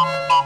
Bye.